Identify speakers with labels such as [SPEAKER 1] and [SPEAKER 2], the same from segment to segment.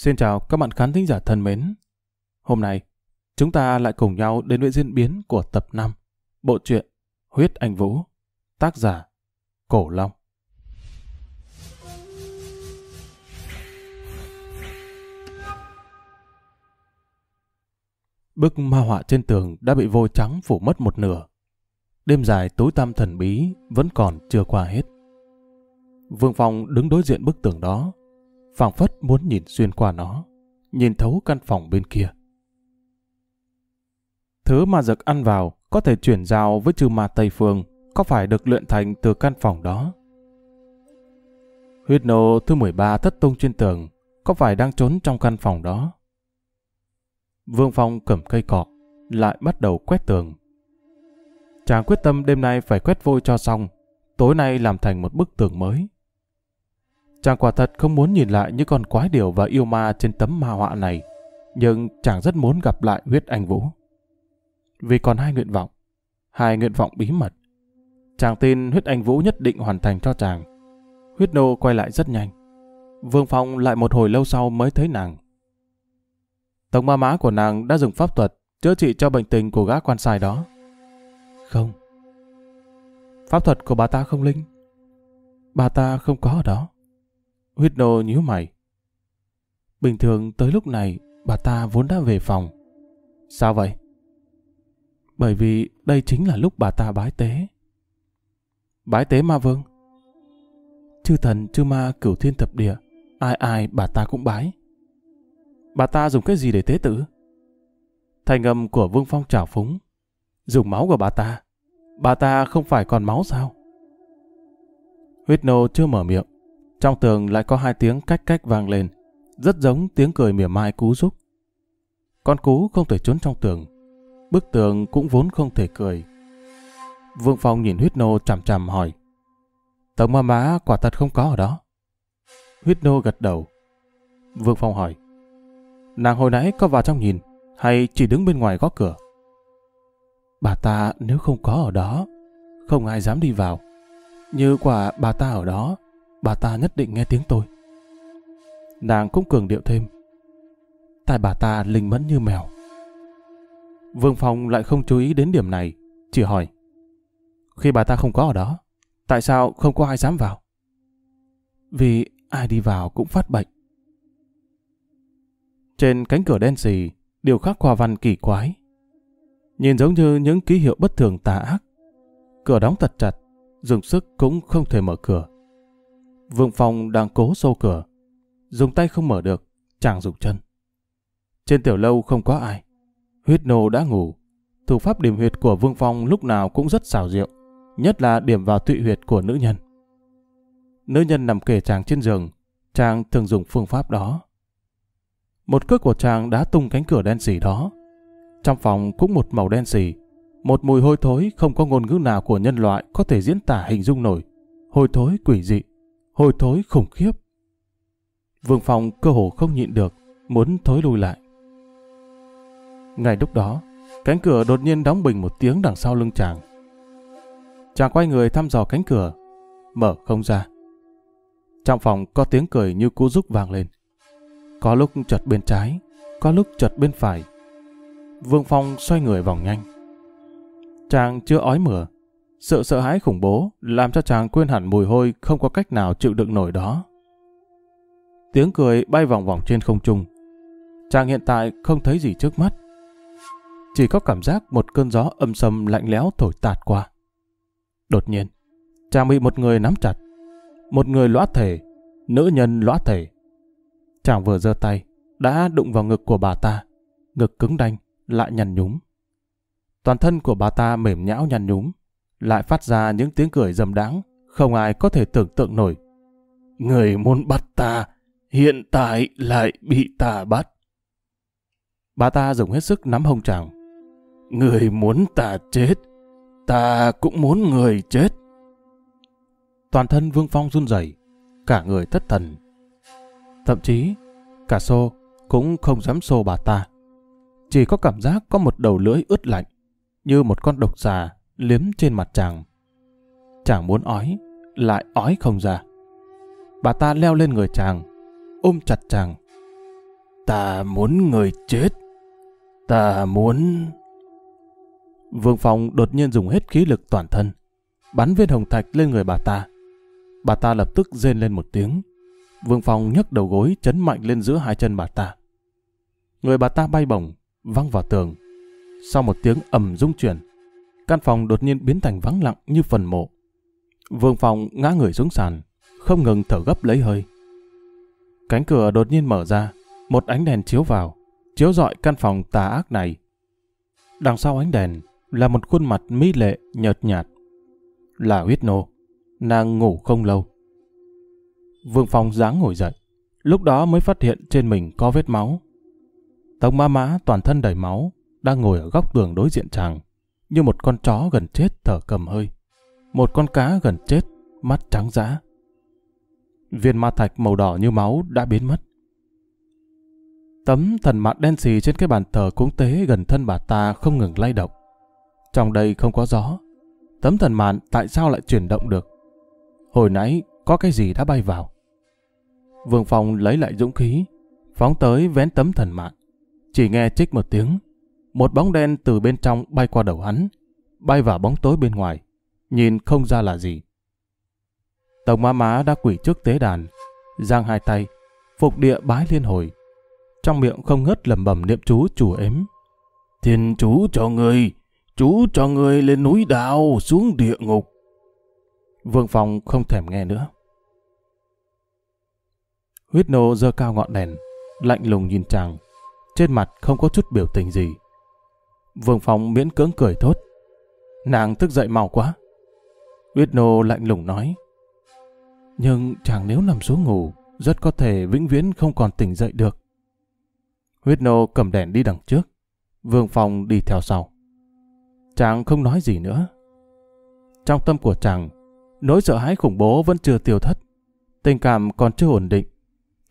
[SPEAKER 1] Xin chào các bạn khán thính giả thân mến. Hôm nay, chúng ta lại cùng nhau đến với diễn biến của tập 5, bộ truyện Huyết Anh Vũ, tác giả Cổ Long. Bức ma họa trên tường đã bị vôi trắng phủ mất một nửa. Đêm dài tối tăm thần bí vẫn còn chưa qua hết. Vương Phong đứng đối diện bức tường đó, phảng phất muốn nhìn xuyên qua nó, nhìn thấu căn phòng bên kia. Thứ mà giật ăn vào có thể chuyển giao với chư ma Tây Phương có phải được luyện thành từ căn phòng đó? Huyết nô thứ 13 thất tung trên tường có phải đang trốn trong căn phòng đó? Vương Phong cầm cây cọ, lại bắt đầu quét tường. Chàng quyết tâm đêm nay phải quét vôi cho xong, tối nay làm thành một bức tường mới. Chàng quả thật không muốn nhìn lại những con quái điều và yêu ma trên tấm ma họa này, nhưng chàng rất muốn gặp lại huyết anh Vũ. Vì còn hai nguyện vọng, hai nguyện vọng bí mật. Chàng tin huyết anh Vũ nhất định hoàn thành cho chàng. Huyết nô quay lại rất nhanh. Vương Phong lại một hồi lâu sau mới thấy nàng. Tổng ma má của nàng đã dùng pháp thuật chữa trị cho bệnh tình của gã quan sai đó. Không. Pháp thuật của bà ta không linh. Bà ta không có ở đó. Huyết nô nhíu mày. Bình thường tới lúc này, bà ta vốn đã về phòng. Sao vậy? Bởi vì đây chính là lúc bà ta bái tế. Bái tế ma vương? Chư thần, chư ma, cửu thiên thập địa, ai ai bà ta cũng bái. Bà ta dùng cái gì để tế tử? Thành âm của Vương Phong trào phúng. Dùng máu của bà ta. Bà ta không phải còn máu sao? Huyết nô chưa mở miệng. Trong tường lại có hai tiếng cách cách vang lên, rất giống tiếng cười mỉa mai cú rúc. Con cú không thể trốn trong tường, bức tường cũng vốn không thể cười. Vương Phong nhìn huyết nô chằm chằm hỏi, Tổng ma má quả thật không có ở đó. Huyết nô gật đầu. Vương Phong hỏi, Nàng hồi nãy có vào trong nhìn, hay chỉ đứng bên ngoài gõ cửa? Bà ta nếu không có ở đó, không ai dám đi vào. Như quả bà ta ở đó, bà ta nhất định nghe tiếng tôi. Nàng cũng cường điệu thêm. Tại bà ta linh mẫn như mèo. Vương Phong lại không chú ý đến điểm này, chỉ hỏi. Khi bà ta không có ở đó, tại sao không có ai dám vào? Vì ai đi vào cũng phát bệnh. Trên cánh cửa đen xì, điều khắc hoa văn kỳ quái. Nhìn giống như những ký hiệu bất thường tà ác. Cửa đóng thật chặt, dùng sức cũng không thể mở cửa. Vương Phong đang cố xô cửa. Dùng tay không mở được, chàng dùng chân. Trên tiểu lâu không có ai. Huyết nô đã ngủ. Thủ pháp điểm huyệt của Vương Phong lúc nào cũng rất xảo diệu, nhất là điểm vào tụy huyệt của nữ nhân. Nữ nhân nằm kề chàng trên giường, chàng thường dùng phương pháp đó. Một cước của chàng đã tung cánh cửa đen xỉ đó. Trong phòng cũng một màu đen xỉ, một mùi hôi thối không có ngôn ngữ nào của nhân loại có thể diễn tả hình dung nổi. Hôi thối quỷ dị, hôi thối khủng khiếp. Vương Phong cơ hồ không nhịn được, muốn thối lui lại. Ngay lúc đó, cánh cửa đột nhiên đóng bình một tiếng đằng sau lưng chàng. Chàng quay người thăm dò cánh cửa, mở không ra. Trong phòng có tiếng cười như cú rúc vang lên. Có lúc chợt bên trái, có lúc chợt bên phải. Vương Phong xoay người vòng nhanh. Chàng chưa ói mửa, sự sợ hãi khủng bố làm cho chàng quên hẳn mùi hôi không có cách nào chịu đựng nổi đó. Tiếng cười bay vòng vòng trên không trung. Chàng hiện tại không thấy gì trước mắt. Chỉ có cảm giác một cơn gió âm sầm lạnh lẽo thổi tạt qua. Đột nhiên, chàng bị một người nắm chặt. Một người lõa thể, nữ nhân lõa thể. Chàng vừa giơ tay, đã đụng vào ngực của bà ta. Ngực cứng đanh, lại nhằn nhúm. Toàn thân của bà ta mềm nhão nhằn nhúm, lại phát ra những tiếng cười dầm đáng, không ai có thể tưởng tượng nổi. Người muốn bắt ta, hiện tại lại bị ta bắt. Bà ta dùng hết sức nắm hông chàng. Người muốn ta chết, ta cũng muốn người chết. Toàn thân Vương Phong run rẩy, cả người thất thần. Thậm chí, cả xô cũng không dám xô bà ta. Chỉ có cảm giác có một đầu lưỡi ướt lạnh, như một con độc già liếm trên mặt chàng. Chàng muốn ói, lại ói không ra. Bà ta leo lên người chàng, ôm chặt chàng. Ta muốn người chết. Ta muốn... Vương Phong đột nhiên dùng hết khí lực toàn thân, bắn viên hồng thạch lên người bà ta. Bà ta lập tức rên lên một tiếng. Vương Phong nhấc đầu gối chấn mạnh lên giữa hai chân bà ta. Người bà ta bay bổng, văng vào tường. Sau một tiếng ầm rung chuyển, căn phòng đột nhiên biến thành vắng lặng như phần mộ. Vương Phong ngã người xuống sàn, không ngừng thở gấp lấy hơi. Cánh cửa đột nhiên mở ra, một ánh đèn chiếu vào, chiếu rọi căn phòng tà ác này. Đằng sau ánh đèn là một khuôn mặt mỹ lệ nhợt nhạt. Là huyết nô, nàng ngủ không lâu. Vương Phong dáng ngồi dậy, lúc đó mới phát hiện trên mình có vết máu. Tống ma mã toàn thân đầy máu, đang ngồi ở góc tường đối diện chàng, như một con chó gần chết thở cầm hơi. Một con cá gần chết, mắt trắng dã. Viên ma thạch màu đỏ như máu đã biến mất. Tấm thần mặt đen xì trên cái bàn thờ cúng tế gần thân bà ta không ngừng lay động. Trong đây không có gió. Tấm thần màn tại sao lại chuyển động được? Hồi nãy có cái gì đã bay vào? Vương Phong lấy lại dũng khí, phóng tới vén tấm thần mạn. Chỉ nghe chích một tiếng, một bóng đen từ bên trong bay qua đầu hắn, bay vào bóng tối bên ngoài, nhìn không ra là gì. Tổng má má đã quỷ trước tế đàn, giang hai tay, phục địa bái liên hồi. Trong miệng không ngớt lẩm bẩm niệm chú chủ ếm. Thiên chú cho người, chú cho người lên núi đào xuống địa ngục. Vương Phong không thèm nghe nữa. Huyết nô giơ cao ngọn đèn, lạnh lùng nhìn chàng. Trên mặt không có chút biểu tình gì. Vương Phong miễn cưỡng cười thốt. Nàng thức dậy mau quá. Uyết nô lạnh lùng nói. Nhưng chàng nếu nằm xuống ngủ, rất có thể vĩnh viễn không còn tỉnh dậy được. Huyết nô cầm đèn đi đằng trước, Vương Phong đi theo sau. Chàng không nói gì nữa. Trong tâm của chàng, nỗi sợ hãi khủng bố vẫn chưa tiêu thất. Tình cảm còn chưa ổn định.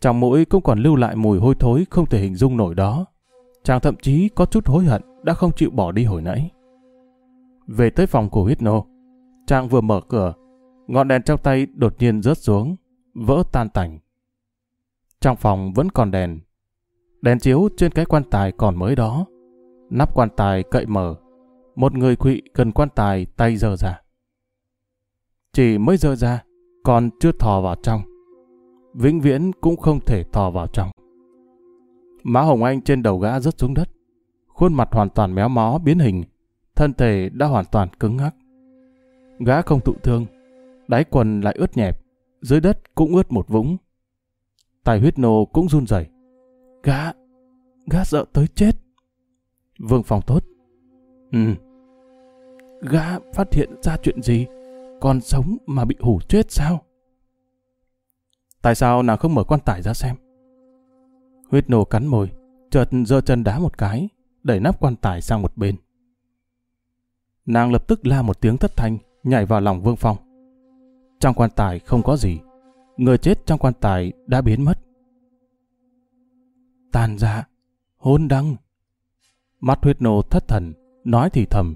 [SPEAKER 1] Trong mũi cũng còn lưu lại mùi hôi thối không thể hình dung nổi đó. Chàng thậm chí có chút hối hận đã không chịu bỏ đi hồi nãy. Về tới phòng của Hitno, Trang vừa mở cửa, ngọn đèn trong tay đột nhiên rớt xuống, vỡ tan tành. Trong phòng vẫn còn đèn. Đèn chiếu trên cái quan tài còn mới đó. Nắp quan tài cậy mở. Một người quỵ gần quan tài tay giơ ra. Chỉ mới dơ ra, còn chưa thò vào trong. Vĩnh viễn cũng không thể thò vào trong. Má Hồng Anh trên đầu gã rớt xuống đất. Khuôn mặt hoàn toàn méo mó biến hình. Thân thể đã hoàn toàn cứng ngắc. Gã không tụ thương, đáy quần lại ướt nhẹp, dưới đất cũng ướt một vũng. Tài huyết nô cũng run rẩy. Gã, gã sợ tới chết. Vương Phong tốt. Ừ. Gã phát hiện ra chuyện gì? Còn sống mà bị hủ chết sao? Tại sao nàng không mở quan tài ra xem? Huyết nô cắn môi, chợt giơ chân đá một cái, đẩy nắp quan tài sang một bên. Nàng lập tức la một tiếng thất thanh, nhảy vào lòng Vương Phong. Trong quan tài không có gì. Người chết trong quan tài đã biến mất. Tàn dạ, hôn đăng. Mắt huyết nô thất thần, nói thì thầm.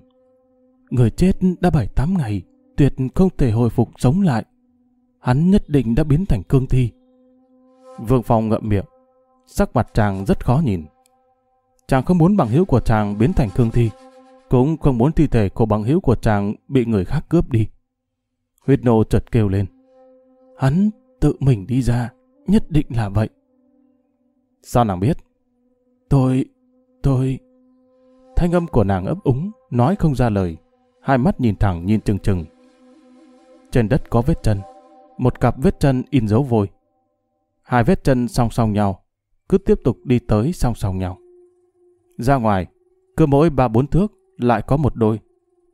[SPEAKER 1] Người chết đã bảy tám ngày, tuyệt không thể hồi phục sống lại. Hắn nhất định đã biến thành cương thi. Vương Phong ngậm miệng, sắc mặt chàng rất khó nhìn. Chàng không muốn bằng hữu của chàng biến thành cương thi, cũng không muốn thi thể của bằng hữu của chàng bị người khác cướp đi. Huyết nô chợt kêu lên. Hắn tự mình đi ra, nhất định là vậy. Sao nàng biết? Tôi, tôi... Thanh âm của nàng ấp úng, nói không ra lời. Hai mắt nhìn thẳng nhìn chừng chừng. Trên đất có vết chân. Một cặp vết chân in dấu vôi. Hai vết chân song song nhau, cứ tiếp tục đi tới song song nhau. Ra ngoài, cứ mỗi ba bốn thước lại có một đôi.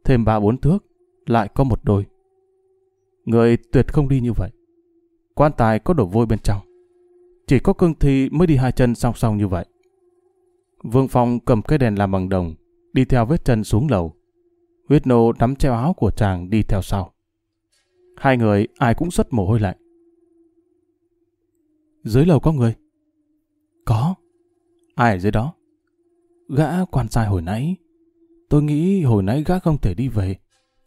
[SPEAKER 1] Thêm ba bốn thước lại có một đôi. Người tuyệt không đi như vậy. Quan tài có đổ vôi bên trong. Chỉ có cương thi mới đi hai chân song song như vậy. Vương Phong cầm cây đèn làm bằng đồng, đi theo vết chân xuống lầu. Huyết nô nắm treo áo của chàng đi theo sau. Hai người ai cũng xuất mồ hôi lạnh. Dưới lầu có người? Có. Ai ở dưới đó? Gã quan sai hồi nãy. Tôi nghĩ hồi nãy gã không thể đi về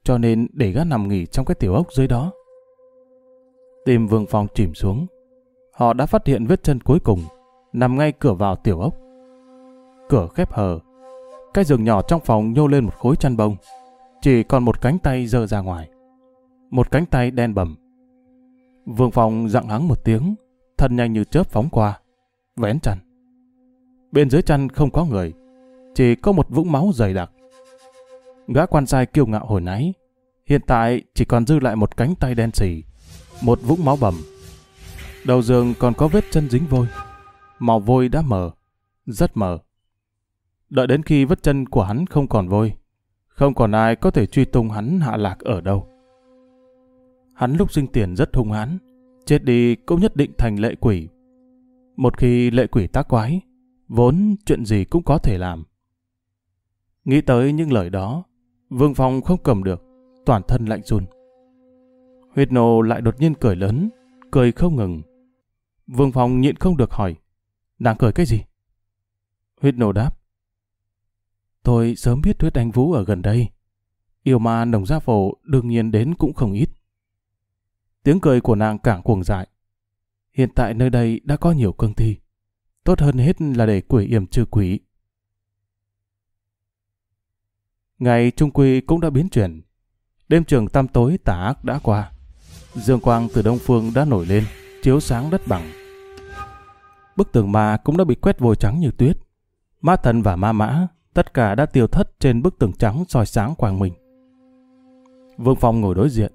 [SPEAKER 1] cho nên để gã nằm nghỉ trong cái tiểu ốc dưới đó. Tim Vương Phong chìm xuống. Họ đã phát hiện vết chân cuối cùng, nằm ngay cửa vào tiểu ốc. Cửa khép hờ, cái giường nhỏ trong phòng nhô lên một khối chăn bông, chỉ còn một cánh tay dơ ra ngoài. Một cánh tay đen bầm. Vương Phong dặn hắng một tiếng, thân nhanh như chớp phóng qua, vén chăn. Bên dưới chăn không có người, chỉ có một vũng máu dày đặc. Gã quan sai kiêu ngạo hồi nãy, hiện tại chỉ còn dư lại một cánh tay đen xì, một vũng máu bầm. Đầu giường còn có vết chân dính vôi, màu vôi đã mờ, rất mờ. Đợi đến khi vết chân của hắn không còn vôi, không còn ai có thể truy tung hắn hạ lạc ở đâu. Hắn lúc sinh tiền rất hung hãn, chết đi cũng nhất định thành lệ quỷ. Một khi lệ quỷ tác quái, vốn chuyện gì cũng có thể làm. Nghĩ tới những lời đó, Vương Phong không cầm được, toàn thân lạnh run. Huyết nô lại đột nhiên cười lớn, cười không ngừng. Vương Phong nhịn không được hỏi, đang cười cái gì? Huyết nô đáp, tôi sớm biết huyết anh Vũ ở gần đây. Yêu ma nồng gia phổ đương nhiên đến cũng không ít. Tiếng cười của nàng càng cuồng dại. Hiện tại nơi đây đã có nhiều cương thi. Tốt hơn hết là để quỷ yểm trừ quỷ. Ngày trung quy cũng đã biến chuyển. Đêm trường tăm tối tà ác đã qua. Dương quang từ đông phương đã nổi lên, chiếu sáng đất bằng. Bức tường ma cũng đã bị quét vôi trắng như tuyết. Ma thần và ma mã, tất cả đã tiêu thất trên bức tường trắng soi sáng quang minh. Vương Phong ngồi đối diện,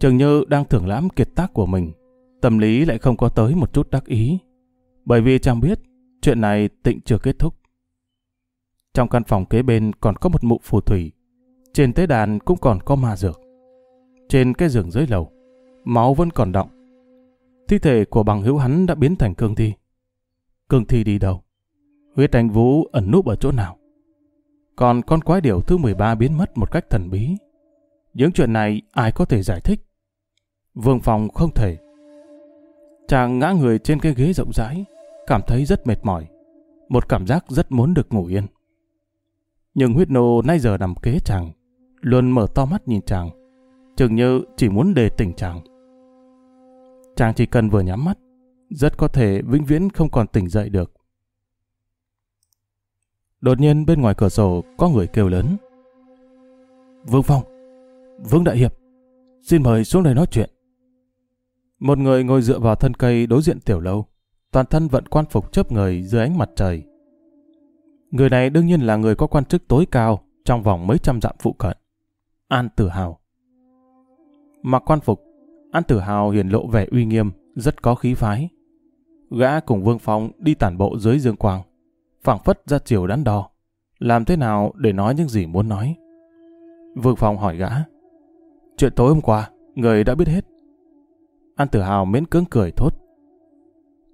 [SPEAKER 1] Trường như đang thưởng lãm kiệt tác của mình. Tâm lý lại không có tới một chút đắc ý. Bởi vì chàng biết, chuyện này tịnh chưa kết thúc. Trong căn phòng kế bên còn có một mụ phù thủy. Trên tế đàn cũng còn có ma dược. Trên cái giường dưới lầu, máu vẫn còn động. Thi thể của bằng hữu hắn đã biến thành cương thi. Cương thi đi đâu? Huyết anh vũ ẩn núp ở chỗ nào? Còn con quái điểu thứ 13 biến mất một cách thần bí. Những chuyện này ai có thể giải thích? Vương Phong không thể. Chàng ngã người trên cái ghế rộng rãi, cảm thấy rất mệt mỏi. Một cảm giác rất muốn được ngủ yên. Nhưng huyết nô nay giờ nằm kế chàng, luôn mở to mắt nhìn chàng, chừng như chỉ muốn đề tỉnh chàng. Chàng chỉ cần vừa nhắm mắt, rất có thể vĩnh viễn không còn tỉnh dậy được. Đột nhiên bên ngoài cửa sổ có người kêu lớn. Vương Phong, Vương Đại Hiệp, xin mời xuống đây nói chuyện. Một người ngồi dựa vào thân cây đối diện tiểu lâu, toàn thân vận quan phục chớp người dưới ánh mặt trời. Người này đương nhiên là người có quan chức tối cao trong vòng mấy trăm dặm phụ cận. An Tử Hào. Mặc quan phục, An Tử Hào hiển lộ vẻ uy nghiêm, rất có khí phái. Gã cùng Vương Phong đi tản bộ dưới dương quang, phảng phất ra chiều đắn đo. Làm thế nào để nói những gì muốn nói? Vương Phong hỏi gã. Chuyện tối hôm qua, người đã biết hết. An Tử Hào miễn cưỡng cười thốt.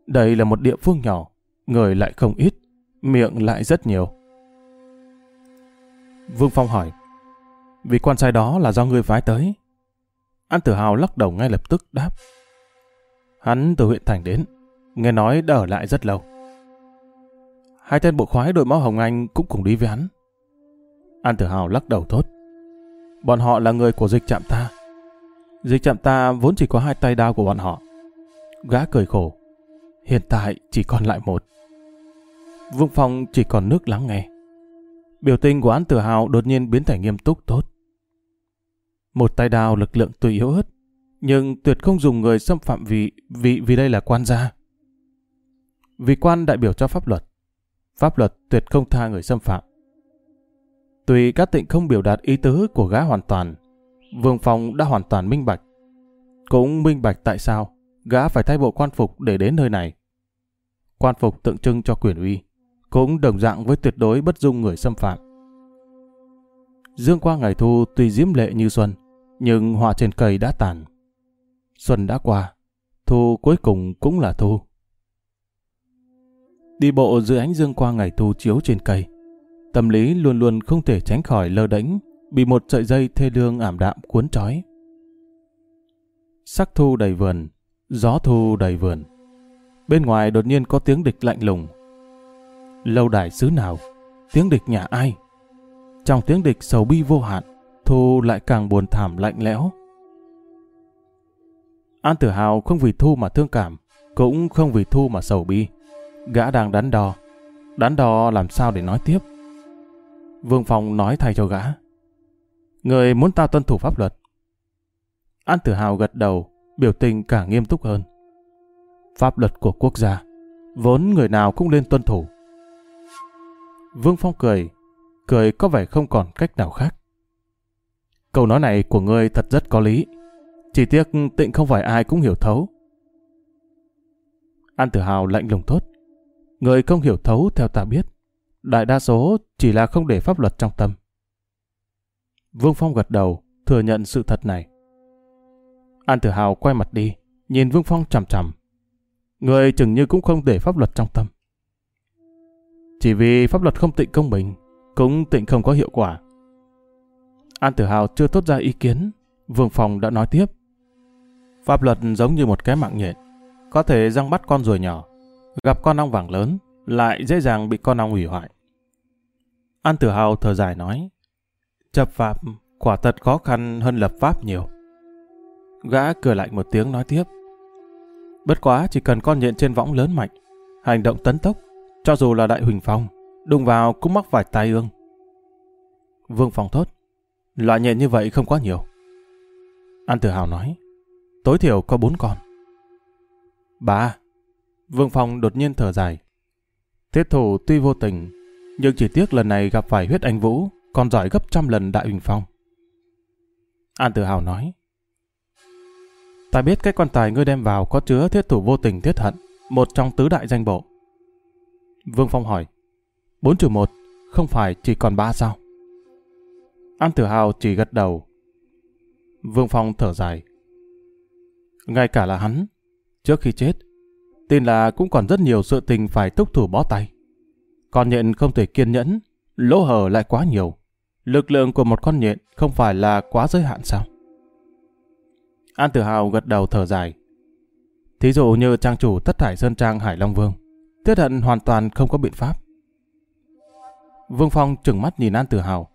[SPEAKER 1] Đây là một địa phương nhỏ, người lại không ít miệng lại rất nhiều. Vương Phong hỏi, vị quan sai đó là do ngươi phái tới. An Tử Hào lắc đầu ngay lập tức đáp. Hắn từ huyện thành đến, nghe nói đã ở lại rất lâu. Hai tên bộ khoái đội máu Hồng Anh cũng cùng đi với hắn. An Tử Hào lắc đầu thốt. Bọn họ là người của dịch trạm ta. Dịch trạm ta vốn chỉ có hai tay đao của bọn họ. Gã cười khổ. Hiện tại chỉ còn lại một. Vương Phong chỉ còn nước lắng nghe. Biểu tình của án Tử Hào đột nhiên biến thành nghiêm túc tốt. Một tay đao lực lượng tuy yếu ớt, nhưng tuyệt không dùng người xâm phạm vì vì vì đây là quan gia. Vì quan đại biểu cho pháp luật, pháp luật tuyệt không tha người xâm phạm. Tuy các tịnh không biểu đạt ý tứ của gã hoàn toàn, Vương Phong đã hoàn toàn minh bạch. Cũng minh bạch tại sao gã phải thay bộ quan phục để đến nơi này. Quan phục tượng trưng cho quyền uy cũng đồng dạng với tuyệt đối bất dung người xâm phạm. Dương qua ngày thu tuy diễm lệ như xuân, nhưng hoa trên cây đã tàn. Xuân đã qua, thu cuối cùng cũng là thu. Đi bộ dưới ánh dương qua ngày thu chiếu trên cây, tâm lý luôn luôn không thể tránh khỏi lơ đánh bị một sợi dây thê lương ảm đạm cuốn trói. Sắc thu đầy vườn, gió thu đầy vườn. Bên ngoài đột nhiên có tiếng địch lạnh lùng, lâu đài xứ nào, tiếng địch nhà ai. Trong tiếng địch sầu bi vô hạn, Thu lại càng buồn thảm lạnh lẽo. An Tử Hào không vì Thu mà thương cảm, cũng không vì Thu mà sầu bi. Gã đang đắn đo. Đắn đo làm sao để nói tiếp. Vương Phong nói thay cho gã. Người muốn ta tuân thủ pháp luật. An Tử Hào gật đầu, biểu tình càng nghiêm túc hơn. Pháp luật của quốc gia, vốn người nào cũng nên tuân thủ. Vương Phong cười, cười có vẻ không còn cách nào khác. Câu nói này của ngươi thật rất có lý. Chỉ tiếc tịnh không phải ai cũng hiểu thấu. An Tử Hào lạnh lùng thốt. Người không hiểu thấu theo ta biết. Đại đa số chỉ là không để pháp luật trong tâm. Vương Phong gật đầu, thừa nhận sự thật này. An Tử Hào quay mặt đi, nhìn Vương Phong chằm chằm. Người chừng như cũng không để pháp luật trong tâm. Chỉ vì pháp luật không tịnh công bình, cũng tịnh không có hiệu quả. An Tử Hào chưa tốt ra ý kiến, Vương Phong đã nói tiếp. Pháp luật giống như một cái mạng nhện, có thể răng bắt con ruồi nhỏ, gặp con ong vàng lớn, lại dễ dàng bị con ong hủy hoại. An Tử Hào thở dài nói, chập pháp quả thật khó khăn hơn lập pháp nhiều. Gã cười lại một tiếng nói tiếp. Bất quá chỉ cần con nhện trên võng lớn mạnh, hành động tấn tốc, cho dù là đại huỳnh phong, đụng vào cũng mắc vài tai ương. Vương Phong thốt, loại nhện như vậy không quá nhiều. An Tử Hào nói, tối thiểu có bốn con. Ba. Vương Phong đột nhiên thở dài. Thiết thủ tuy vô tình, nhưng chỉ tiếc lần này gặp phải huyết anh Vũ còn giỏi gấp trăm lần đại huỳnh phong. An Tử Hào nói, Ta biết cái quan tài ngươi đem vào có chứa thiết thủ vô tình thiết hận, một trong tứ đại danh bộ. Vương Phong hỏi, bốn trừ một, không phải chỉ còn ba sao? An Tử Hào chỉ gật đầu. Vương Phong thở dài. Ngay cả là hắn, trước khi chết, tin là cũng còn rất nhiều sự tình phải túc thủ bó tay. Con nhện không thể kiên nhẫn, lỗ hở lại quá nhiều. Lực lượng của một con nhện không phải là quá giới hạn sao? An Tử Hào gật đầu thở dài. Thí dụ như trang chủ tất thải Sơn Trang Hải Long Vương, Tiết hận hoàn toàn không có biện pháp. Vương Phong trừng mắt nhìn An Tử Hào.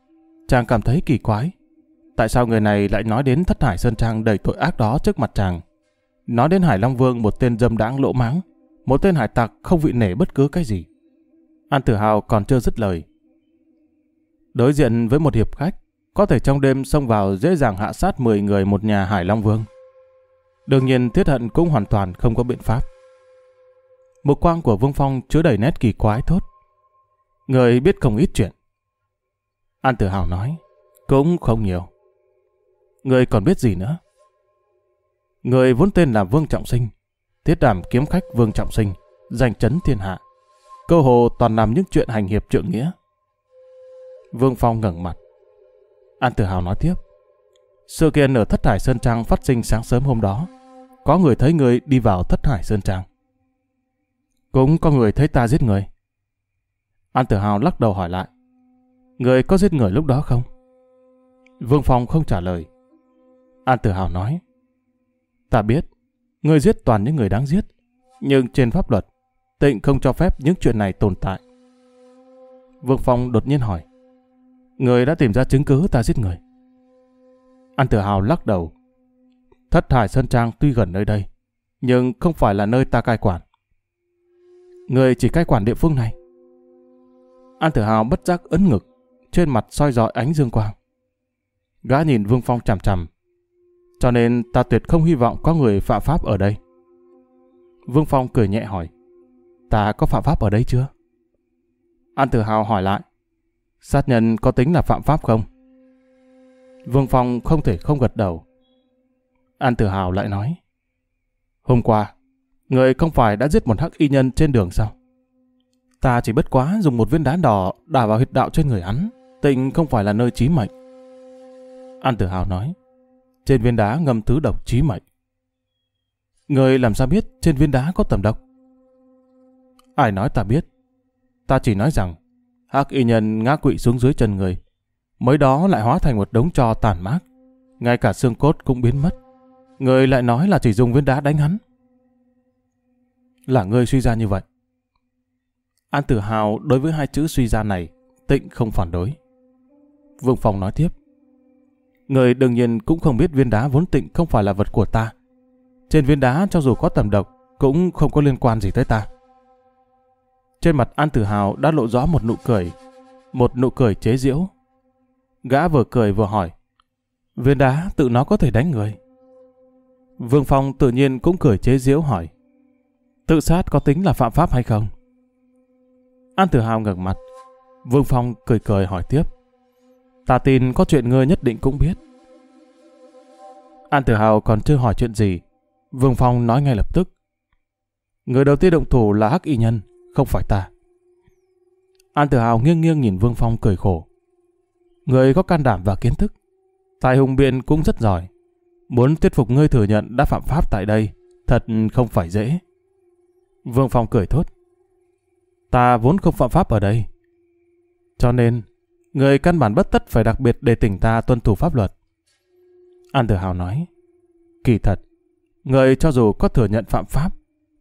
[SPEAKER 1] Chàng cảm thấy kỳ quái. Tại sao người này lại nói đến thất hải Sơn Trang đầy tội ác đó trước mặt chàng? Nói đến Hải Long Vương một tên dâm đãng lỗ máng, một tên hải tặc không vị nể bất cứ cái gì. An Tử Hào còn chưa dứt lời. Đối diện với một hiệp khách, có thể trong đêm xông vào dễ dàng hạ sát 10 người một nhà Hải Long Vương. Đương nhiên Thiết Hận cũng hoàn toàn không có biện pháp. Một quang của Vương Phong chứa đầy nét kỳ quái thốt. Người biết không ít chuyện. An Tử Hào nói, cũng không nhiều. Người còn biết gì nữa? Người vốn tên là Vương Trọng Sinh, thiết đảm kiếm khách Vương Trọng Sinh, giành chấn thiên hạ. Cơ hồ toàn làm những chuyện hành hiệp trượng nghĩa. Vương Phong ngẩng mặt. An Tử Hào nói tiếp. Sự kiện ở Thất Hải Sơn Trang phát sinh sáng sớm hôm đó. Có người thấy người đi vào Thất Hải Sơn Trang. Cũng có người thấy ta giết người. An Tử Hào lắc đầu hỏi lại. Người có giết người lúc đó không? Vương Phong không trả lời. An Tử Hào nói. Ta biết, người giết toàn những người đáng giết. Nhưng trên pháp luật, tịnh không cho phép những chuyện này tồn tại. Vương Phong đột nhiên hỏi. Người đã tìm ra chứng cứ ta giết người. An Tử Hào lắc đầu. Thất Hải Sơn Trang tuy gần nơi đây, nhưng không phải là nơi ta cai quản. Người chỉ cai quản địa phương này. An Tử Hào bất giác ấn ngực, trên mặt soi dọi ánh dương quang. Gã nhìn Vương Phong chằm chằm. Cho nên ta tuyệt không hy vọng có người phạm pháp ở đây. Vương Phong cười nhẹ hỏi. Ta có phạm pháp ở đây chưa? An Tử Hào hỏi lại. Sát nhân có tính là phạm pháp không? Vương Phong không thể không gật đầu. An Tử Hào lại nói. Hôm qua, người không phải đã giết một hắc y nhân trên đường sao? Ta chỉ bất quá dùng một viên đá đỏ đả vào huyệt đạo trên người hắn. Tịnh không phải là nơi chí mệnh. An Tử Hào nói. Trên viên đá ngâm thứ độc chí mệnh. Người làm sao biết trên viên đá có tầm độc? Ai nói ta biết? Ta chỉ nói rằng, hắc y nhân ngã quỵ xuống dưới chân người. Mới đó lại hóa thành một đống tro tàn mát. Ngay cả xương cốt cũng biến mất. Người lại nói là chỉ dùng viên đá đánh hắn. Là ngươi suy ra như vậy. An Tử Hào đối với hai chữ suy ra này, tịnh không phản đối. Vương Phong nói tiếp. Người đương nhiên cũng không biết viên đá vốn tịnh không phải là vật của ta. Trên viên đá cho dù có tầm độc, cũng không có liên quan gì tới ta. Trên mặt An Tử Hào đã lộ rõ một nụ cười, một nụ cười chế giễu. Gã vừa cười vừa hỏi, viên đá tự nó có thể đánh người. Vương Phong tự nhiên cũng cười chế giễu hỏi, tự sát có tính là phạm pháp hay không? An Tử Hào ngẩng mặt, Vương Phong cười cười hỏi tiếp, ta tin có chuyện ngươi nhất định cũng biết. An Tử Hào còn chưa hỏi chuyện gì, Vương Phong nói ngay lập tức, người đầu tiên động thủ là Hắc Y Nhân, không phải ta. An Tử Hào nghiêng nghiêng nhìn Vương Phong cười khổ. Người có can đảm và kiến thức. Tài hùng biện cũng rất giỏi. Muốn thuyết phục ngươi thừa nhận đã phạm pháp tại đây, thật không phải dễ. Vương Phong cười thốt. Ta vốn không phạm pháp ở đây. Cho nên, người căn bản bất tất phải đặc biệt để tỉnh ta tuân thủ pháp luật. An Tử Hào nói, kỳ thật, người cho dù có thừa nhận phạm pháp,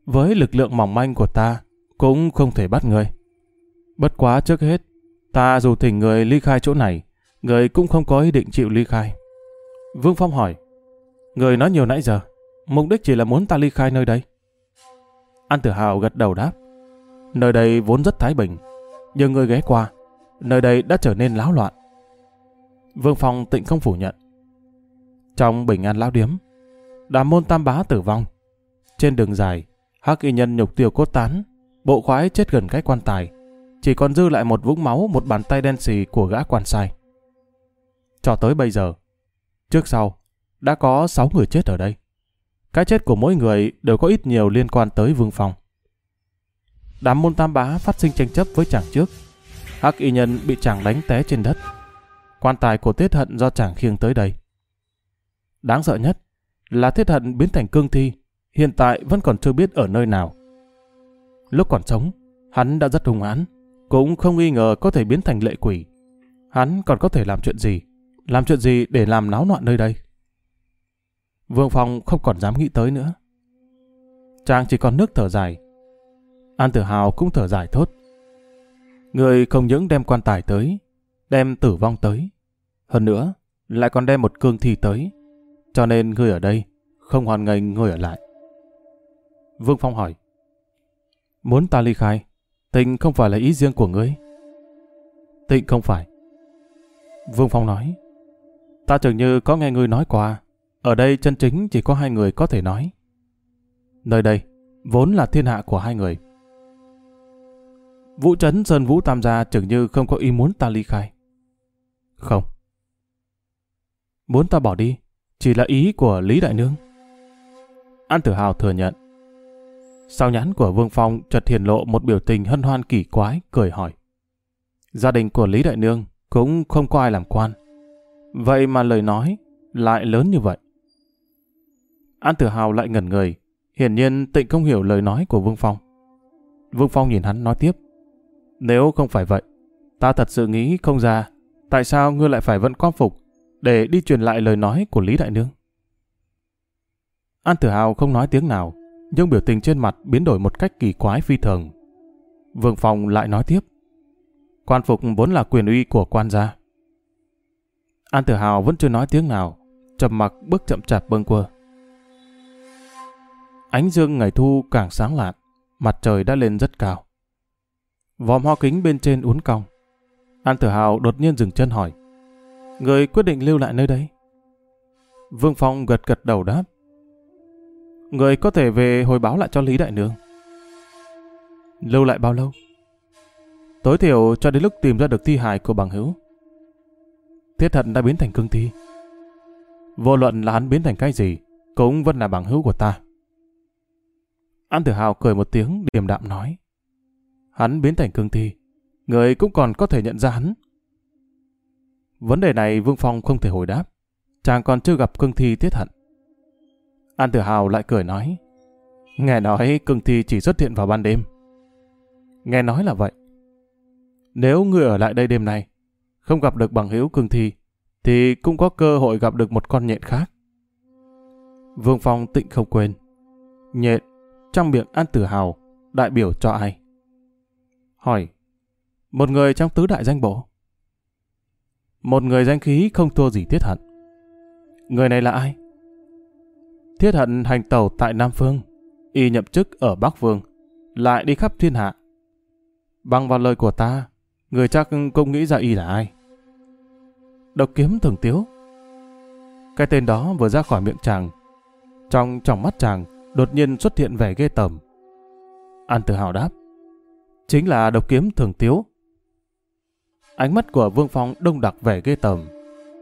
[SPEAKER 1] với lực lượng mỏng manh của ta, cũng không thể bắt người. Bất quá trước hết, ta dù thỉnh người ly khai chỗ này, người cũng không có ý định chịu ly khai. Vương Phong hỏi, người nói nhiều nãy giờ, mục đích chỉ là muốn ta ly khai nơi đây. An Tử Hào gật đầu đáp, nơi đây vốn rất thái bình, nhưng người ghé qua, nơi đây đã trở nên láo loạn. Vương Phong tịnh không phủ nhận. Trong bình an lão điếm, đàm môn tam bá tử vong. Trên đường dài, hắc y nhân nhục tiêu cốt tán, bộ khoái chết gần cái quan tài, chỉ còn dư lại một vũng máu một bàn tay đen xì của gã quan sai. Cho tới bây giờ, trước sau, đã có 6 người chết ở đây. Cái chết của mỗi người đều có ít nhiều liên quan tới Vương Phong. Đám môn tam bá phát sinh tranh chấp với chàng trước. Hắc y nhân bị chàng đánh té trên đất. Quan tài của Tiết Hận do chàng khiêng tới đây. Đáng sợ nhất là Tiết Hận biến thành cương thi, hiện tại vẫn còn chưa biết ở nơi nào. Lúc còn sống, hắn đã rất hung hãn, cũng không nghi ngờ có thể biến thành lệ quỷ. Hắn còn có thể làm chuyện gì? Làm chuyện gì để làm náo loạn nơi đây? Vương Phong không còn dám nghĩ tới nữa. Chàng chỉ còn nước thở dài. An Tử Hào cũng thở dài thốt. Người không những đem quan tài tới, đem tử vong tới. Hơn nữa, lại còn đem một cương thi tới. Cho nên người ở đây không hoàn ngành người ở lại. Vương Phong hỏi. Muốn ta ly khai, Tịnh không phải là ý riêng của ngươi. Tịnh không phải. Vương Phong nói. Ta tưởng như có nghe ngươi nói qua, ở đây chân chính chỉ có hai người có thể nói. Nơi đây, vốn là thiên hạ của hai người. Vũ Trấn Sơn Vũ Tam gia chừng như không có ý muốn ta ly khai. Không. Muốn ta bỏ đi, chỉ là ý của Lý Đại Nương. An Tử Hào thừa nhận. Sau nhãn của Vương Phong chợt hiển lộ một biểu tình hân hoan kỳ quái, cười hỏi. Gia đình của Lý Đại Nương cũng không có ai làm quan. Vậy mà lời nói lại lớn như vậy. An Tử Hào lại ngẩn người, hiển nhiên tịnh không hiểu lời nói của Vương Phong. Vương Phong nhìn hắn nói tiếp. Nếu không phải vậy, ta thật sự nghĩ không ra tại sao ngươi lại phải vận quan phục để đi truyền lại lời nói của Lý Đại Nương. An Tử Hào không nói tiếng nào, nhưng biểu tình trên mặt biến đổi một cách kỳ quái phi thường. Vương Phong lại nói tiếp. Quan phục vốn là quyền uy của quan gia. An Tử Hào vẫn chưa nói tiếng nào, trầm mặc bước chậm chạp bâng quơ. Ánh dương ngày thu càng sáng lạn, mặt trời đã lên rất cao. Vòm hoa kính bên trên uốn cong. An Tử Hào đột nhiên dừng chân hỏi. Người quyết định lưu lại nơi đây? Vương Phong gật gật đầu đáp. Người có thể về hồi báo lại cho Lý Đại Nương. Lưu lại bao lâu? Tối thiểu cho đến lúc tìm ra được thi hài của bằng hữu. Thiết thận đã biến thành cương thi. Vô luận là hắn biến thành cái gì, cũng vẫn là bằng hữu của ta. An Tử Hào cười một tiếng điềm đạm nói. Hắn biến thành cương thi, người cũng còn có thể nhận ra hắn. Vấn đề này Vương Phong không thể hồi đáp. Chàng còn chưa gặp cương thi tiết hận. An Tử Hào lại cười nói. Nghe nói cương thi chỉ xuất hiện vào ban đêm. Nghe nói là vậy. Nếu người ở lại đây đêm nay, không gặp được bằng hữu cương thi, thì cũng có cơ hội gặp được một con nhện khác. Vương Phong tịnh không quên. Nhện, trong miệng An Tử Hào, đại biểu cho ai? Hỏi, một người trong tứ đại danh bộ. Một người danh khí không thua gì Thiết Hận. Người này là ai? Thiết Hận hành tàu tại Nam Phương, y nhậm chức ở Bắc Vương, lại đi khắp thiên hạ. Bằng vào lời của ta, người chắc cũng nghĩ ra y là ai. Độc kiếm thường tiếu. Cái tên đó vừa ra khỏi miệng chàng. Trong trong mắt chàng đột nhiên xuất hiện vẻ ghê tởm. An tự hào đáp. Chính là độc kiếm thường tiếu. Ánh mắt của Vương Phong đông đặc vẻ ghê tởm.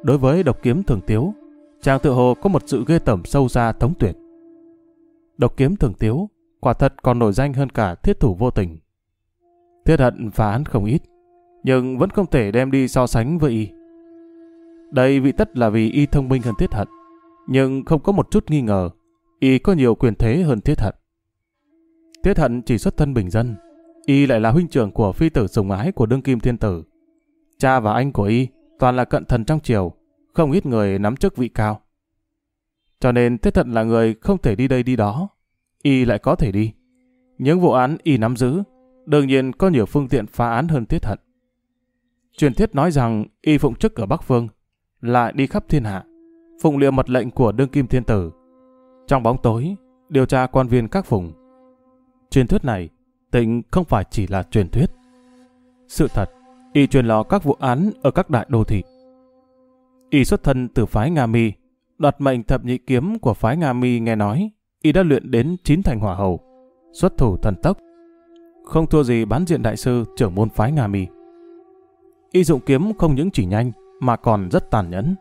[SPEAKER 1] Đối với độc kiếm thường tiếu, chàng tự hồ có một sự ghê tởm sâu xa thống tuyệt. Độc kiếm thường tiếu, quả thật còn nổi danh hơn cả thiết thủ vô tình. Thiết hận phá án không ít, nhưng vẫn không thể đem đi so sánh với y. Đây vị tất là vì y thông minh hơn thiết hận, nhưng không có một chút nghi ngờ, y có nhiều quyền thế hơn thiết hận. Thiết hận chỉ xuất thân bình dân, y lại là huynh trưởng của phi tử sùng ái của đương kim thiên tử. Cha và anh của y toàn là cận thần trong triều, không ít người nắm chức vị cao. Cho nên thiết hận là người không thể đi đây đi đó, y lại có thể đi. Những vụ án y nắm giữ, đương nhiên có nhiều phương tiện phá án hơn thiết hận. Truyền thuyết nói rằng y phụng chức ở Bắc Phương, lại đi khắp thiên hạ, phụng liệu mật lệnh của đương kim thiên tử. Trong bóng tối, điều tra quan viên các vùng. Truyền thuyết này, tịnh không phải chỉ là truyền thuyết. Sự thật, y truyền lò các vụ án ở các đại đô thị. Y xuất thân từ phái Nga Mi, đoạt mệnh thập nhị kiếm của phái Nga Mi nghe nói, y đã luyện đến chín thành hỏa hầu, xuất thủ thần tốc, không thua gì bán diện đại sư trưởng môn phái Nga Mi. Y dụng kiếm không những chỉ nhanh, mà còn rất tàn nhẫn.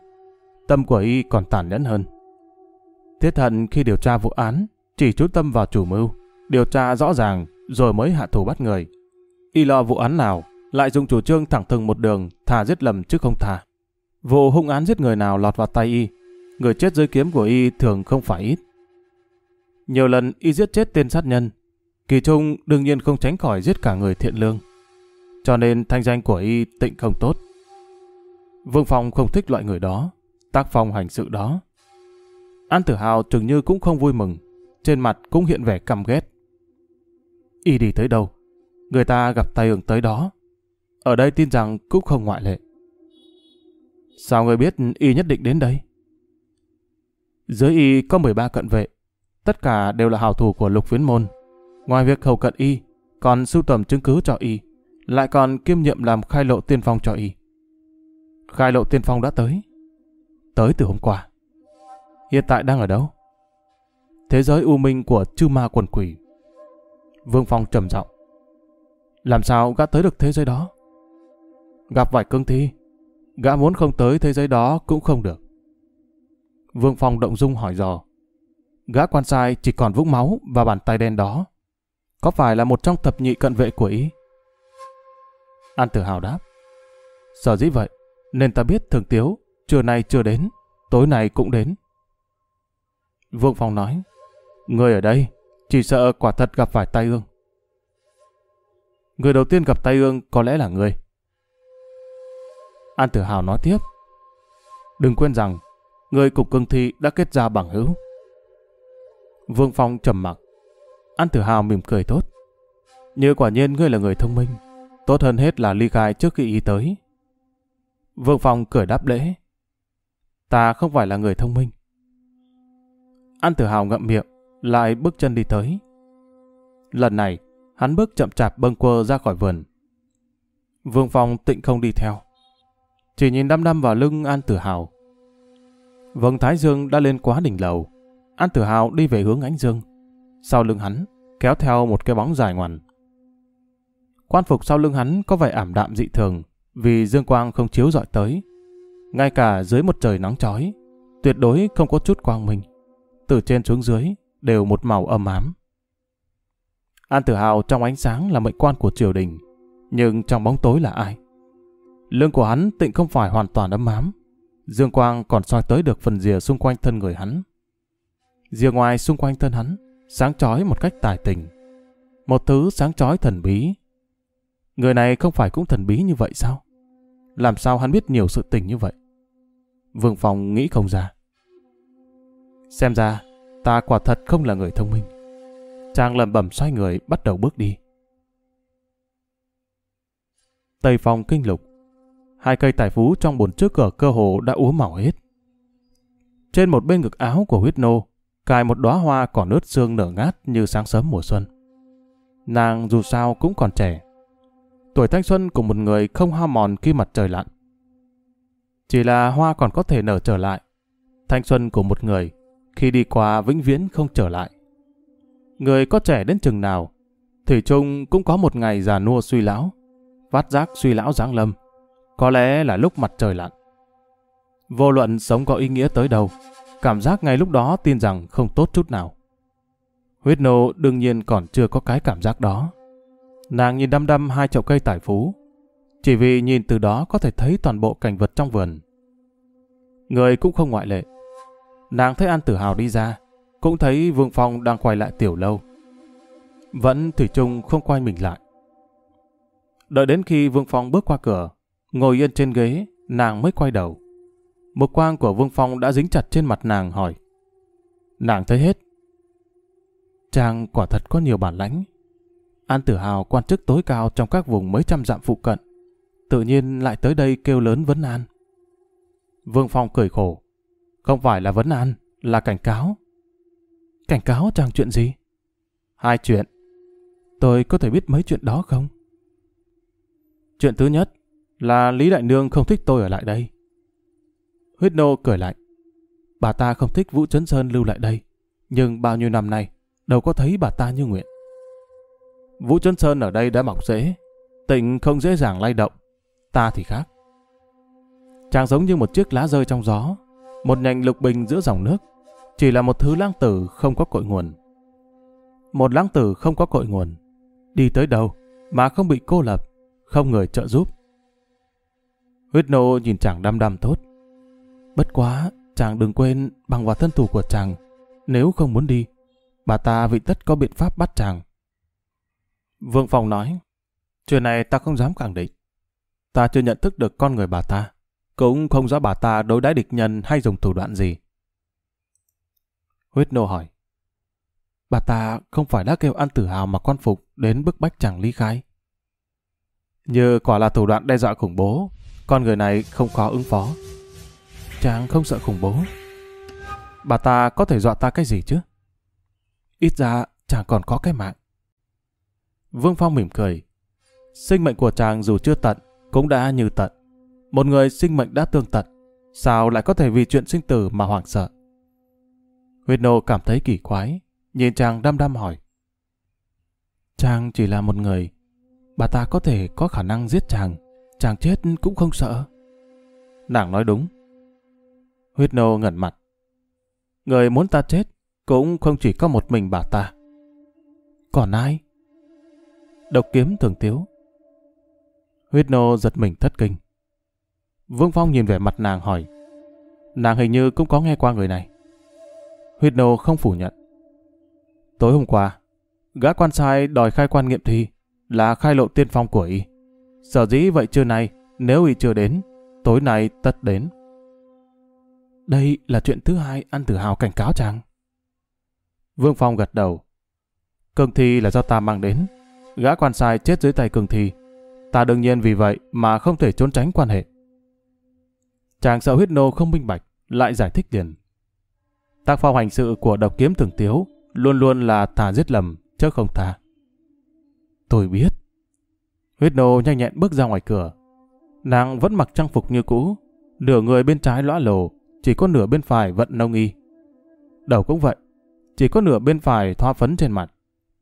[SPEAKER 1] Tâm của y còn tàn nhẫn hơn. Thiết thận khi điều tra vụ án, chỉ chú tâm vào chủ mưu, điều tra rõ ràng rồi mới hạ thủ bắt người. Y lo vụ án nào, lại dùng chủ trương thẳng thừng một đường, thà giết lầm chứ không thà. Vụ hung án giết người nào lọt vào tay y, người chết dưới kiếm của y thường không phải ít. Nhiều lần y giết chết tên sát nhân, kỳ trung đương nhiên không tránh khỏi giết cả người thiện lương. Cho nên thanh danh của y tịnh không tốt. Vương Phong không thích loại người đó, tác phong hành sự đó. An Tử Hào chừng như cũng không vui mừng, trên mặt cũng hiện vẻ căm ghét. Y đi tới đâu, người ta gặp tay ứng tới đó. Ở đây tin rằng cũng không ngoại lệ. Sao người biết Y nhất định đến đây? Dưới Y có 13 cận vệ, tất cả đều là hào thủ của lục phiến môn. Ngoài việc hầu cận Y, còn sưu tầm chứng cứ cho Y, lại còn kiêm nhiệm làm khai lộ tiên phong cho Y. Khai lộ tiên phong đã tới. Tới từ hôm qua. Hiện tại đang ở đâu? Thế giới u minh của chư ma quần quỷ. Vương Phong trầm giọng. Làm sao gã tới được thế giới đó? Gặp vài cương thi, gã muốn không tới thế giới đó cũng không được. Vương Phong động dung hỏi dò. Gã quan sai chỉ còn vũng máu và bàn tay đen đó. Có phải là một trong thập nhị cận vệ của ý? An Tử Hào đáp. Sở dĩ vậy, nên ta biết thường tiếu, trưa nay chưa đến, tối nay cũng đến. Vương Phong nói, người ở đây, chỉ sợ quả thật gặp phải tai ương. Người đầu tiên gặp tai ương có lẽ là người. An Tử Hào nói tiếp, đừng quên rằng, người cục cương thi đã kết ra bằng hữu. Vương Phong trầm mặc. An Tử Hào mỉm cười tốt. Như quả nhiên ngươi là người thông minh, tốt hơn hết là ly khai trước khi ý tới. Vương Phong cười đáp lễ. Ta không phải là người thông minh. An Tử Hào ngậm miệng, lại bước chân đi tới. Lần này, hắn bước chậm chạp bâng quơ ra khỏi vườn. Vương Phong tịnh không đi theo. Chỉ nhìn đăm đăm vào lưng An Tử Hào. Vầng Thái Dương đã lên quá đỉnh lầu. An Tử Hào đi về hướng ánh dương. Sau lưng hắn, kéo theo một cái bóng dài ngoằn. Quan phục sau lưng hắn có vẻ ảm đạm dị thường, vì dương quang không chiếu rọi tới. Ngay cả dưới một trời nắng chói, tuyệt đối không có chút quang minh. Từ trên xuống dưới đều một màu âm ám. An Tử Hào trong ánh sáng là mệnh quan của triều đình, nhưng trong bóng tối là ai? Lương của hắn tịnh không phải hoàn toàn ấm ám. Dương quang còn soi tới được phần rìa xung quanh thân người hắn. Rìa ngoài xung quanh thân hắn, sáng chói một cách tài tình. Một thứ sáng chói thần bí. Người này không phải cũng thần bí như vậy sao? Làm sao hắn biết nhiều sự tình như vậy? Vương Phong nghĩ không ra. Xem ra, ta quả thật không là người thông minh. Chàng lẩm bẩm xoay người bắt đầu bước đi. Tây Phong kinh lục. Hai cây tài phú trong bồn trước cửa cơ hồ đã úa màu hết. Trên một bên ngực áo của huyết nô, cài một đóa hoa còn ướt xương nở ngát như sáng sớm mùa xuân. Nàng dù sao cũng còn trẻ. tuổi thanh xuân của một người không hao mòn khi mặt trời lặn. Chỉ là hoa còn có thể nở trở lại. Thanh xuân của một người khi đi qua vĩnh viễn không trở lại. Người có trẻ đến chừng nào, Thủy chung cũng có một ngày già nua suy lão, vát giác suy lão giáng lâm. Có lẽ là lúc mặt trời lặn. Vô luận sống có ý nghĩa tới đâu, cảm giác ngay lúc đó tin rằng không tốt chút nào. Huyết nô đương nhiên còn chưa có cái cảm giác đó. Nàng nhìn đăm đăm hai chậu cây tải phú, chỉ vì nhìn từ đó có thể thấy toàn bộ cảnh vật trong vườn. Người cũng không ngoại lệ. Nàng thấy An Tử Hào đi ra, cũng thấy Vương Phong đang quay lại tiểu lâu. Vẫn Thủy chung không quay mình lại. Đợi đến khi Vương Phong bước qua cửa, ngồi yên trên ghế, nàng mới quay đầu. Một quang của Vương Phong đã dính chặt trên mặt nàng hỏi. Nàng thấy hết. Chàng quả thật có nhiều bản lãnh. An Tử Hào quan chức tối cao trong các vùng mấy trăm dặm phụ cận. Tự nhiên lại tới đây kêu lớn vấn an. Vương Phong cười khổ. Không phải là vấn an, là cảnh cáo. Cảnh cáo chẳng chuyện gì? Hai chuyện. Tôi có thể biết mấy chuyện đó không? Chuyện thứ nhất là Lý Đại Nương không thích tôi ở lại đây. Huyết nô cười lạnh. Bà ta không thích Vũ Trấn Sơn lưu lại đây, nhưng bao nhiêu năm nay, đâu có thấy bà ta như nguyện. Vũ Trấn Sơn ở đây đã mọc rễ, tịnh không dễ dàng lay động, ta thì khác. Chàng giống như một chiếc lá rơi trong gió, một nhành lục bình giữa dòng nước, chỉ là một thứ lãng tử không có cội nguồn. Một lãng tử không có cội nguồn, đi tới đâu mà không bị cô lập, không người trợ giúp. Huyết nô nhìn chàng đăm đăm tốt. Bất quá, chàng đừng quên bằng vào thân thủ của chàng. Nếu không muốn đi, bà ta vị tất có biện pháp bắt chàng. Vương Phong nói, chuyện này ta không dám khẳng định. Ta chưa nhận thức được con người bà ta, cũng không rõ bà ta đối đãi địch nhân hay dùng thủ đoạn gì. Huyết nô hỏi, bà ta không phải đã kêu ăn tử hào mà quan phục đến bức bách chàng ly khai. Như quả là thủ đoạn đe dọa khủng bố, con người này không khó ứng phó. Chàng không sợ khủng bố. Bà ta có thể dọa ta cái gì chứ? Ít ra chàng còn có cái mạng. Vương Phong mỉm cười. Sinh mệnh của chàng dù chưa tận, cũng đã như tận. Một người sinh mệnh đã tương tận, sao lại có thể vì chuyện sinh tử mà hoảng sợ? Huyết nô cảm thấy kỳ quái, nhìn chàng đăm đăm hỏi. Chàng chỉ là một người, bà ta có thể có khả năng giết chàng, chàng chết cũng không sợ. Nàng nói đúng. Huyết nô ngẩn mặt. Người muốn ta chết cũng không chỉ có một mình bà ta. Còn ai? Độc kiếm thường tiếu. Huyết nô giật mình thất kinh. Vương Phong nhìn về mặt nàng hỏi. Nàng hình như cũng có nghe qua người này. Huyết nô không phủ nhận. Tối hôm qua, gã quan sai đòi khai quan nghiệm thi là khai lộ tiên phong của y. Sở dĩ vậy trưa nay, nếu y chưa đến, tối nay tất đến. Đây là chuyện thứ hai ăn tử hào cảnh cáo chàng. Vương Phong gật đầu. Cương thi là do ta mang đến. Gã quan sai chết dưới tay cương thi. Ta đương nhiên vì vậy mà không thể trốn tránh quan hệ. Chàng sợ huyết nô không minh bạch, lại giải thích liền. Tác phong hành sự của độc kiếm thường tiếu luôn luôn là thả giết lầm, chứ không thả Tôi biết. Huyết nô nhanh nhẹn bước ra ngoài cửa. Nàng vẫn mặc trang phục như cũ, nửa người bên trái lõa lồ, chỉ có nửa bên phải vận nông y. Đầu cũng vậy, chỉ có nửa bên phải thoa phấn trên mặt,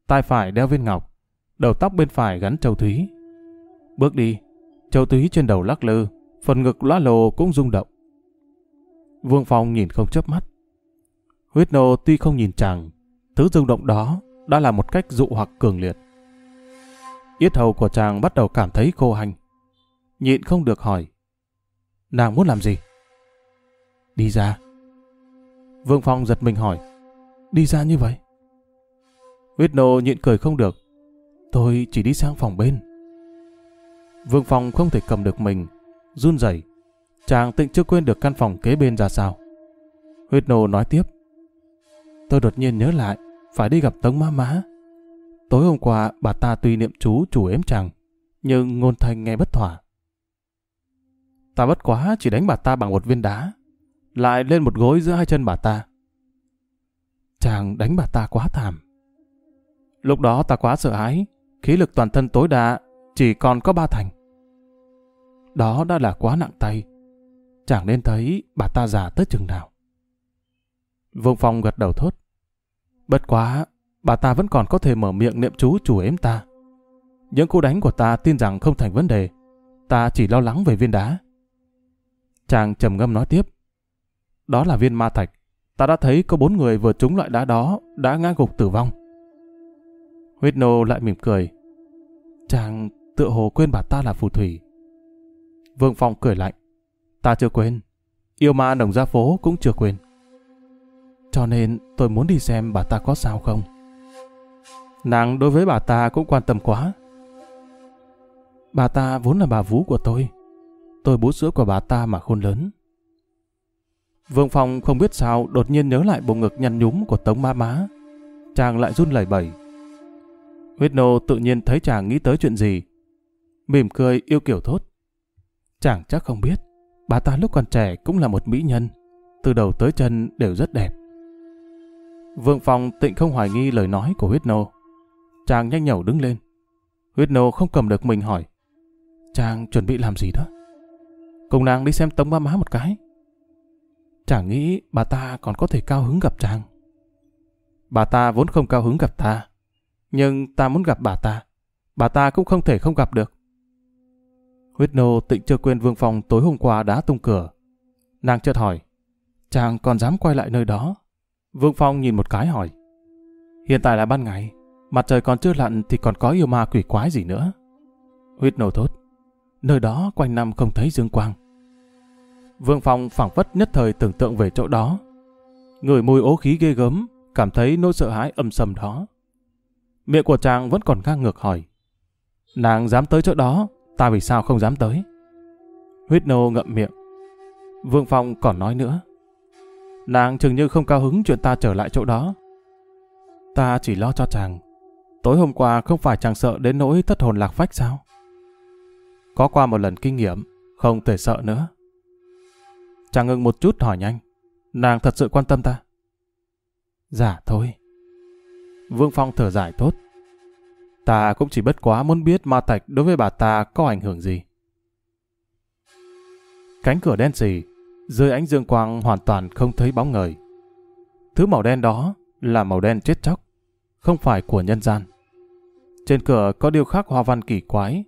[SPEAKER 1] tai phải đeo viên ngọc, đầu tóc bên phải gắn châu thúy. Bước đi, châu thúy trên đầu lắc lư, phần ngực lõa lồ cũng rung động. Vương Phong nhìn không chớp mắt. Huyết nô tuy không nhìn chàng, thứ rung động đó đã là một cách dụ hoặc cường liệt. Yết hầu của chàng bắt đầu cảm thấy khô hành. Nhịn không được hỏi. Nàng muốn làm gì? Đi ra. Vương Phong giật mình hỏi. Đi ra như vậy? Huyết nô nhịn cười không được. Tôi chỉ đi sang phòng bên. Vương Phong không thể cầm được mình, run rẩy. Chàng tịnh chưa quên được căn phòng kế bên ra sao. Huyết nô nói tiếp. Tôi đột nhiên nhớ lại, phải đi gặp Tống Má Má. Tối hôm qua, bà ta tuy niệm chú chủ ếm chàng, nhưng ngôn thanh nghe bất thỏa. Ta bất quá chỉ đánh bà ta bằng một viên đá, lại lên một gối giữa hai chân bà ta. Chàng đánh bà ta quá thảm. Lúc đó ta quá sợ hãi, khí lực toàn thân tối đa, chỉ còn có ba thành. Đó đã là quá nặng tay. Chẳng nên thấy bà ta già tới chừng nào. Vương Phong gật đầu thốt. Bất quá, bà ta vẫn còn có thể mở miệng niệm chú chủ ếm ta. Những cú đánh của ta tin rằng không thành vấn đề. Ta chỉ lo lắng về viên đá. Chàng trầm ngâm nói tiếp. Đó là viên ma thạch. Ta đã thấy có bốn người vừa trúng loại đá đó đã ngã gục tử vong. Huyết nô lại mỉm cười. Chàng tựa hồ quên bà ta là phù thủy. Vương Phong cười lạnh. Ta chưa quên. Yêu ma đồng gia phố cũng chưa quên. Cho nên tôi muốn đi xem bà ta có sao không. Nàng đối với bà ta cũng quan tâm quá. Bà ta vốn là bà vú của tôi. Tôi bú sữa của bà ta mà khôn lớn. Vương Phong không biết sao đột nhiên nhớ lại bộ ngực nhăn nhúm của Tống Ma Má. Chàng lại run lẩy bẩy. Huyết nô tự nhiên thấy chàng nghĩ tới chuyện gì. Mỉm cười yêu kiểu thốt. Chàng chắc không biết, bà ta lúc còn trẻ cũng là một mỹ nhân. Từ đầu tới chân đều rất đẹp. Vương Phong tịnh không hoài nghi lời nói của huyết nô. Chàng nhanh nhẩu đứng lên. Huyết nô không cầm được mình hỏi. Chàng chuẩn bị làm gì đó? Cùng nàng đi xem tống ba má một cái. Chàng nghĩ bà ta còn có thể cao hứng gặp chàng. Bà ta vốn không cao hứng gặp ta. Nhưng ta muốn gặp bà ta. Bà ta cũng không thể không gặp được. Huyết nô tịnh chưa quên Vương Phong tối hôm qua đã tung cửa. Nàng chợt hỏi. Chàng còn dám quay lại nơi đó? Vương Phong nhìn một cái hỏi. Hiện tại là ban ngày. Mặt trời còn chưa lặn thì còn có yêu ma quỷ quái gì nữa. Huyết nô thốt. Nơi đó quanh năm không thấy dương quang. Vương Phong phảng phất nhất thời tưởng tượng về chỗ đó. Người mùi ố khí ghê gớm, cảm thấy nỗi sợ hãi âm sầm đó. Miệng của chàng vẫn còn ngang ngược hỏi. Nàng dám tới chỗ đó, ta vì sao không dám tới? Huyết nô ngậm miệng. Vương Phong còn nói nữa. Nàng chừng như không cao hứng chuyện ta trở lại chỗ đó. Ta chỉ lo cho chàng. Tối hôm qua không phải chàng sợ đến nỗi thất hồn lạc phách sao? Có qua một lần kinh nghiệm, không thể sợ nữa. Chàng ngừng một chút hỏi nhanh. Nàng thật sự quan tâm ta? Dạ thôi. Vương Phong thở dài tốt. Ta cũng chỉ bất quá muốn biết ma tạch đối với bà ta có ảnh hưởng gì. Cánh cửa đen xì, dưới ánh dương quang hoàn toàn không thấy bóng người. Thứ màu đen đó là màu đen chết chóc, không phải của nhân gian. Trên cửa có điêu khắc hoa văn kỳ quái.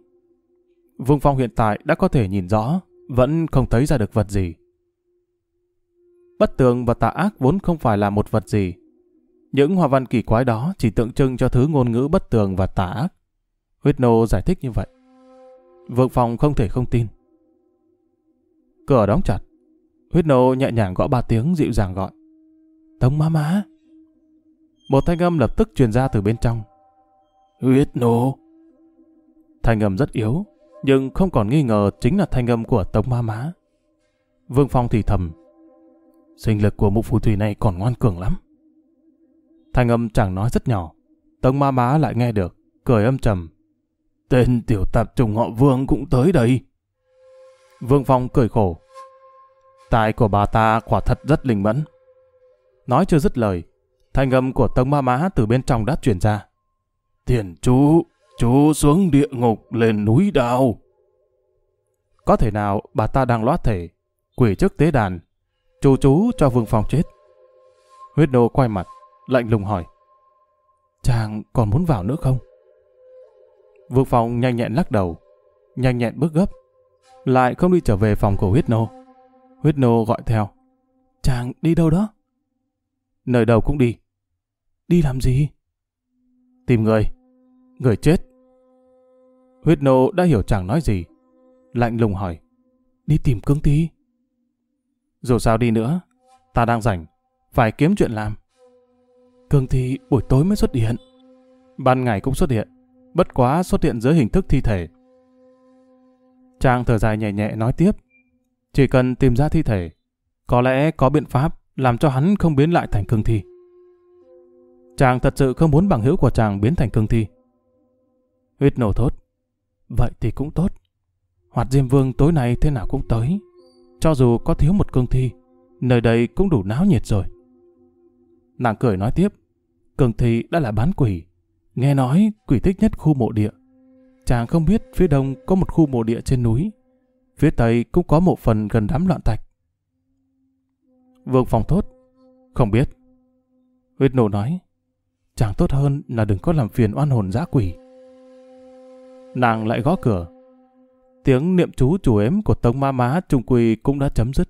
[SPEAKER 1] Vương Phong hiện tại đã có thể nhìn rõ, vẫn không thấy ra được vật gì. Bất tường và tà ác vốn không phải là một vật gì. Những hoa văn kỳ quái đó chỉ tượng trưng cho thứ ngôn ngữ bất tường và tà ác. Huyết nô giải thích như vậy. Vương Phong không thể không tin. Cửa đóng chặt. Huyết nô nhẹ nhàng gõ ba tiếng dịu dàng gọi. Tống má má. Một thanh âm lập tức truyền ra từ bên trong. Huyết nô. Thanh âm rất yếu, nhưng không còn nghi ngờ chính là thanh âm của Tống ma má. Vương Phong thì thầm. Sinh lực của mụ phù thủy này còn ngoan cường lắm. Thanh âm chẳng nói rất nhỏ. Tống ma má lại nghe được, cười âm trầm. Tên tiểu tạp trùng họ Vương cũng tới đây. Vương Phong cười khổ. Tài của bà ta quả thật rất linh mẫn. Nói chưa dứt lời, thanh âm của Tống Ma má từ bên trong đã truyền ra. Tiền chú, chú xuống địa ngục lên núi đào. Có thể nào bà ta đang loát thể, quỷ trước tế đàn, chú chú cho Vương Phong chết. Huyết nô quay mặt, lạnh lùng hỏi. Chàng còn muốn vào nữa không? Vương Phong nhanh nhẹn lắc đầu, nhanh nhẹn bước gấp, lại không đi trở về phòng của huyết nô. Huyết nô gọi theo. Chàng đi đâu đó? Nơi đâu cũng đi. Đi làm gì? Tìm người. Người chết. Huyết nô đã hiểu chàng nói gì. Lạnh lùng hỏi. Đi tìm cương thi. Dù sao đi nữa, ta đang rảnh, phải kiếm chuyện làm cường thi buổi tối mới xuất hiện. Ban ngày cũng xuất hiện, bất quá xuất hiện dưới hình thức thi thể. Chàng thở dài nhẹ nhẹ nói tiếp. Chỉ cần tìm ra thi thể, có lẽ có biện pháp làm cho hắn không biến lại thành cương thi. Chàng thật sự không muốn bằng hữu của chàng biến thành cương thi. Huyết nổ thốt. Vậy thì cũng tốt. Hoạt Diêm Vương tối nay thế nào cũng tới. Cho dù có thiếu một cương thi, nơi đây cũng đủ náo nhiệt rồi. Nàng cười nói tiếp. Cường Thị đã là bán quỷ. Nghe nói quỷ thích nhất khu mộ địa. chàng không biết phía đông có một khu mộ địa trên núi. Phía tây cũng có một phần gần đám loạn thạch. Vương Phong thốt. Không biết. Huyết nổ nói. Chàng tốt hơn là đừng có làm phiền oan hồn dã quỷ. Nàng lại gõ cửa. Tiếng niệm chú chủ ếm của Tống Ma Má Trung Quỳ cũng đã chấm dứt.